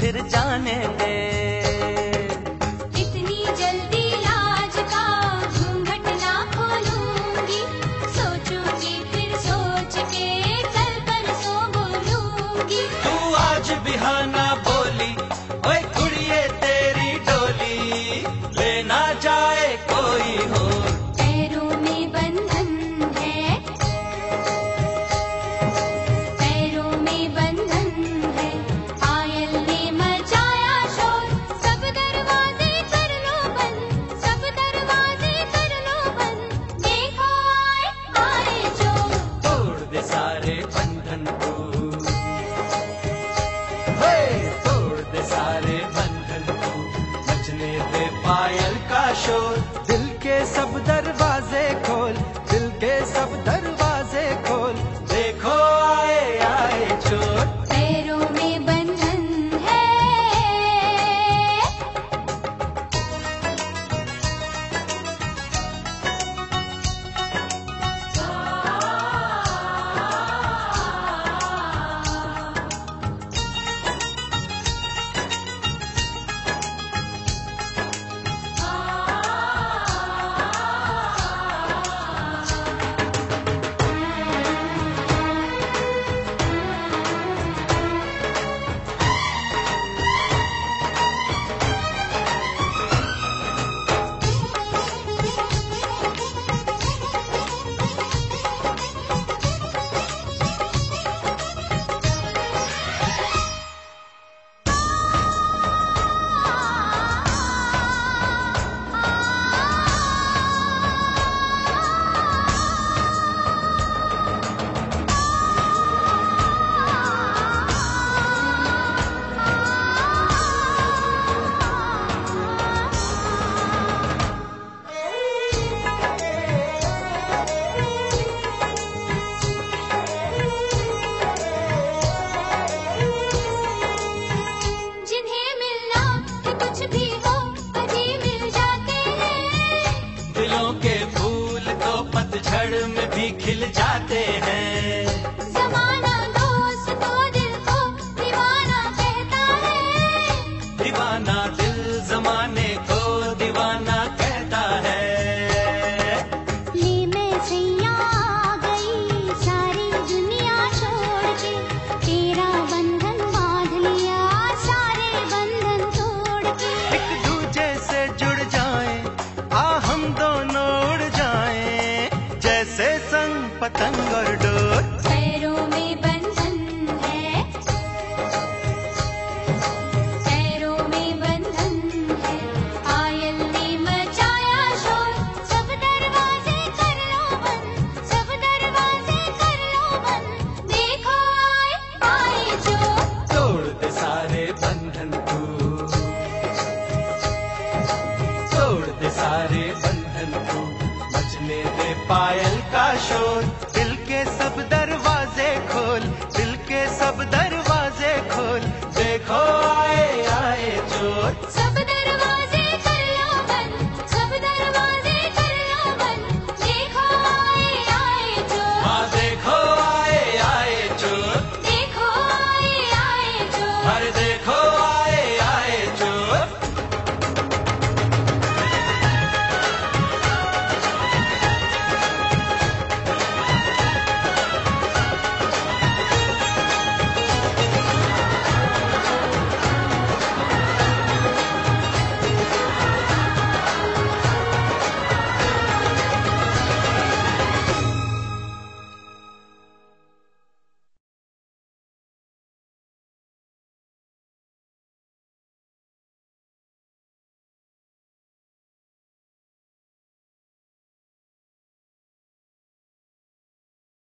फिर जाने दे। पायल का शोर दिल के सब झड़ में भी खिल जाते हैं। पायल का शोर दिल के सब दरवाजे खोल दिल के सब दरवाजे खोल। देखो आए आए चोर। सब दरवाजे कर लो बंद सब दरवाजे कर लो बंद। देखो आए आए चोर। हाँ देखो आए आए चोर। देखो आए आए चोर। हर दे